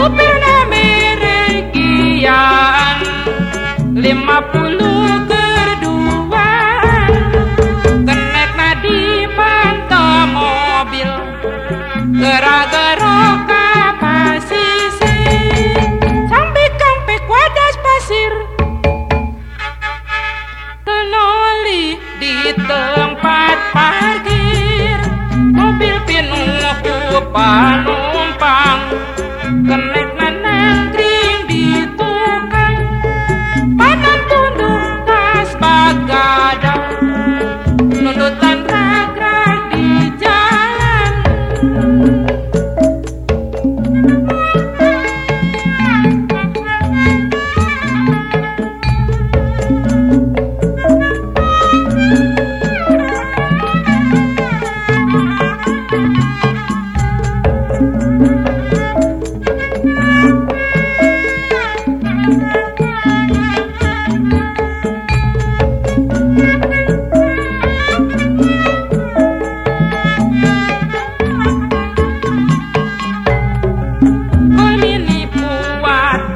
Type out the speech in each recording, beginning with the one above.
Supir nameregian Lima puluh keduaan Kenek nadi pantau mobil. Gara-gara di tempat parkir. Mobil penuh penumpang minutos.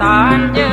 Lima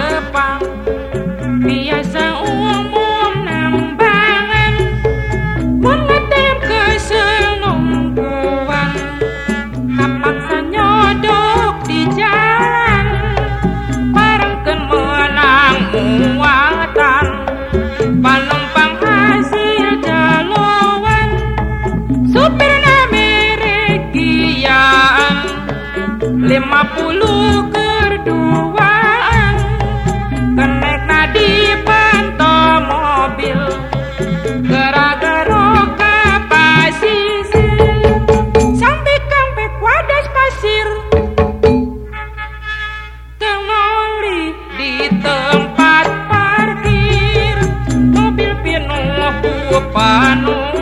panu